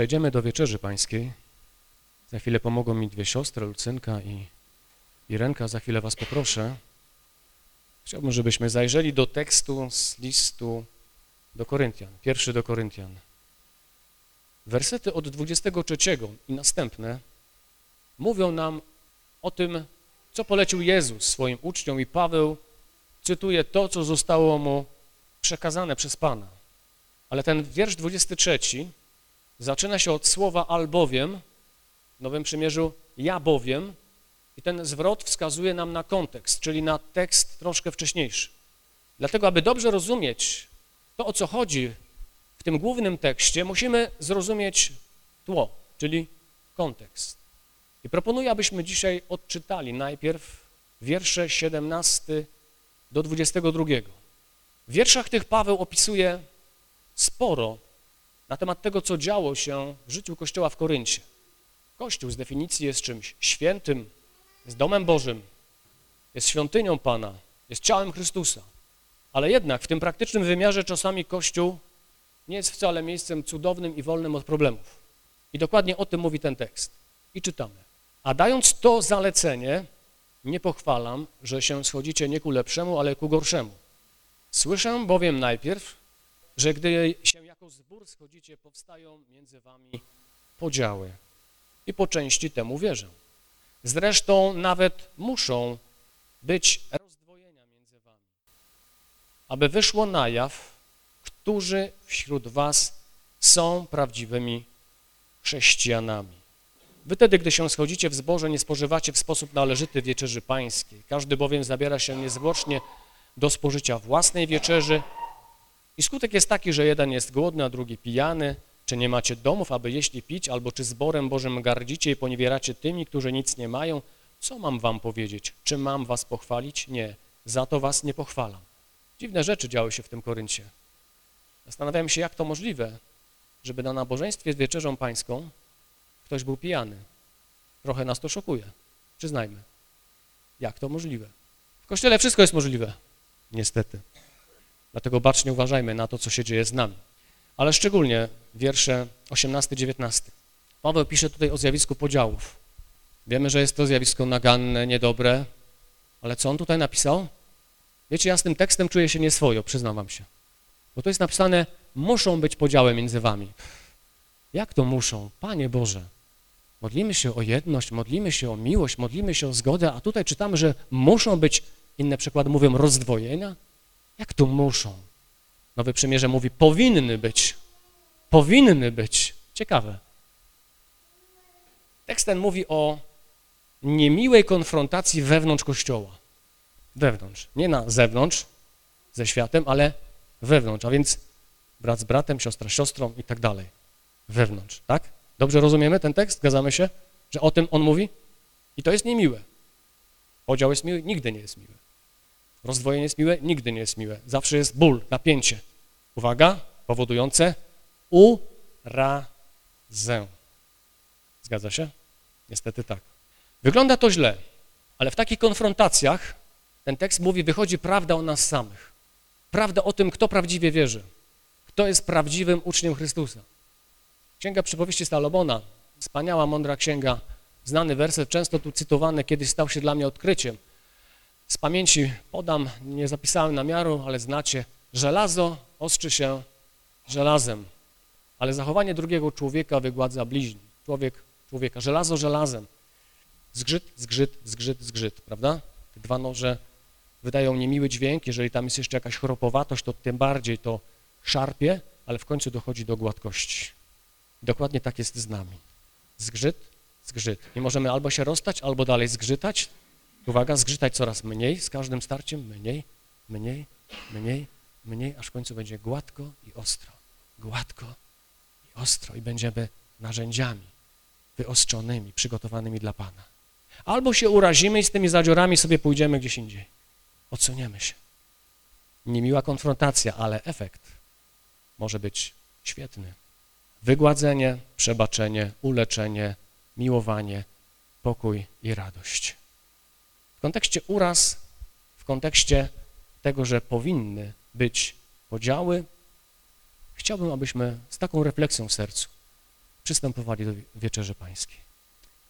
przejdziemy do wieczerzy pańskiej, za chwilę pomogą mi dwie siostry, Lucynka i Irenka, za chwilę was poproszę. Chciałbym, żebyśmy zajrzeli do tekstu z listu do Koryntian, pierwszy do Koryntian. Wersety od 23 i następne mówią nam o tym, co polecił Jezus swoim uczniom i Paweł cytuje to, co zostało mu przekazane przez Pana. Ale ten wiersz 23 zaczyna się od słowa albowiem, w Nowym Przymierzu ja bowiem i ten zwrot wskazuje nam na kontekst, czyli na tekst troszkę wcześniejszy. Dlatego, aby dobrze rozumieć to, o co chodzi w tym głównym tekście, musimy zrozumieć tło, czyli kontekst. I proponuję, abyśmy dzisiaj odczytali najpierw wiersze 17 do 22. W wierszach tych Paweł opisuje sporo na temat tego, co działo się w życiu Kościoła w Koryncie. Kościół z definicji jest czymś świętym, jest domem Bożym, jest świątynią Pana, jest ciałem Chrystusa. Ale jednak w tym praktycznym wymiarze czasami Kościół nie jest wcale miejscem cudownym i wolnym od problemów. I dokładnie o tym mówi ten tekst. I czytamy. A dając to zalecenie, nie pochwalam, że się schodzicie nie ku lepszemu, ale ku gorszemu. Słyszę bowiem najpierw, że gdy się jako zbór schodzicie, powstają między wami podziały. I po części temu wierzę. Zresztą nawet muszą być rozdwojenia między wami, aby wyszło na jaw, którzy wśród was są prawdziwymi chrześcijanami. Wy wtedy, gdy się schodzicie w zboże, nie spożywacie w sposób należyty wieczerzy pańskiej. Każdy bowiem zabiera się niezwłocznie do spożycia własnej wieczerzy i skutek jest taki, że jeden jest głodny, a drugi pijany. Czy nie macie domów, aby jeść i pić, albo czy zborem Bożym gardzicie i poniewieracie tymi, którzy nic nie mają? Co mam wam powiedzieć? Czy mam was pochwalić? Nie, za to was nie pochwalam. Dziwne rzeczy działy się w tym Koryncie. Zastanawiałem się, jak to możliwe, żeby na nabożeństwie z wieczerzą pańską ktoś był pijany. Trochę nas to szokuje, przyznajmy. Jak to możliwe? W Kościele wszystko jest możliwe, niestety. Dlatego bacznie uważajmy na to, co się dzieje z nami. Ale szczególnie wiersze 18-19. Paweł pisze tutaj o zjawisku podziałów. Wiemy, że jest to zjawisko naganne, niedobre, ale co on tutaj napisał? Wiecie, ja z tym tekstem czuję się nieswojo, przyznam wam się. Bo to jest napisane, muszą być podziały między wami. Jak to muszą? Panie Boże, modlimy się o jedność, modlimy się o miłość, modlimy się o zgodę, a tutaj czytamy, że muszą być, inne przykłady mówią, rozdwojenia? Jak to muszą? Nowe Przymierze mówi, powinny być. Powinny być. Ciekawe. Tekst ten mówi o niemiłej konfrontacji wewnątrz Kościoła. Wewnątrz. Nie na zewnątrz, ze światem, ale wewnątrz. A więc brat z bratem, siostra z siostrą i tak dalej. Wewnątrz, tak? Dobrze rozumiemy ten tekst? Zgadzamy się, że o tym on mówi? I to jest niemiłe. Podział jest miły? Nigdy nie jest miły. Rozdwojenie jest miłe? Nigdy nie jest miłe. Zawsze jest ból, napięcie. Uwaga, powodujące urazę. Zgadza się? Niestety tak. Wygląda to źle, ale w takich konfrontacjach ten tekst mówi, wychodzi prawda o nas samych. Prawda o tym, kto prawdziwie wierzy. Kto jest prawdziwym uczniem Chrystusa. Księga Przypowieści Salomona, wspaniała, mądra księga, znany werset, często tu cytowany, kiedyś stał się dla mnie odkryciem. Z pamięci podam, nie zapisałem namiaru, ale znacie, żelazo ostrzy się żelazem, ale zachowanie drugiego człowieka wygładza bliźni. Człowiek człowieka, żelazo żelazem. Zgrzyt, zgrzyt, zgrzyt, zgrzyt, prawda? Te dwa noże wydają niemiły dźwięk, jeżeli tam jest jeszcze jakaś chropowatość, to tym bardziej to szarpie, ale w końcu dochodzi do gładkości. Dokładnie tak jest z nami. Zgrzyt, zgrzyt. I możemy albo się rozstać, albo dalej zgrzytać. Uwaga, zgrzytać coraz mniej, z każdym starciem mniej, mniej, mniej, mniej, aż w końcu będzie gładko i ostro. Gładko i ostro i będziemy narzędziami wyostrzonymi, przygotowanymi dla Pana. Albo się urazimy i z tymi zadziorami sobie pójdziemy gdzieś indziej. Odsuniemy się. Niemiła konfrontacja, ale efekt może być świetny. Wygładzenie, przebaczenie, uleczenie, miłowanie, pokój i radość. W kontekście uraz, w kontekście tego, że powinny być podziały, chciałbym, abyśmy z taką refleksją w sercu przystępowali do wieczerzy pańskiej.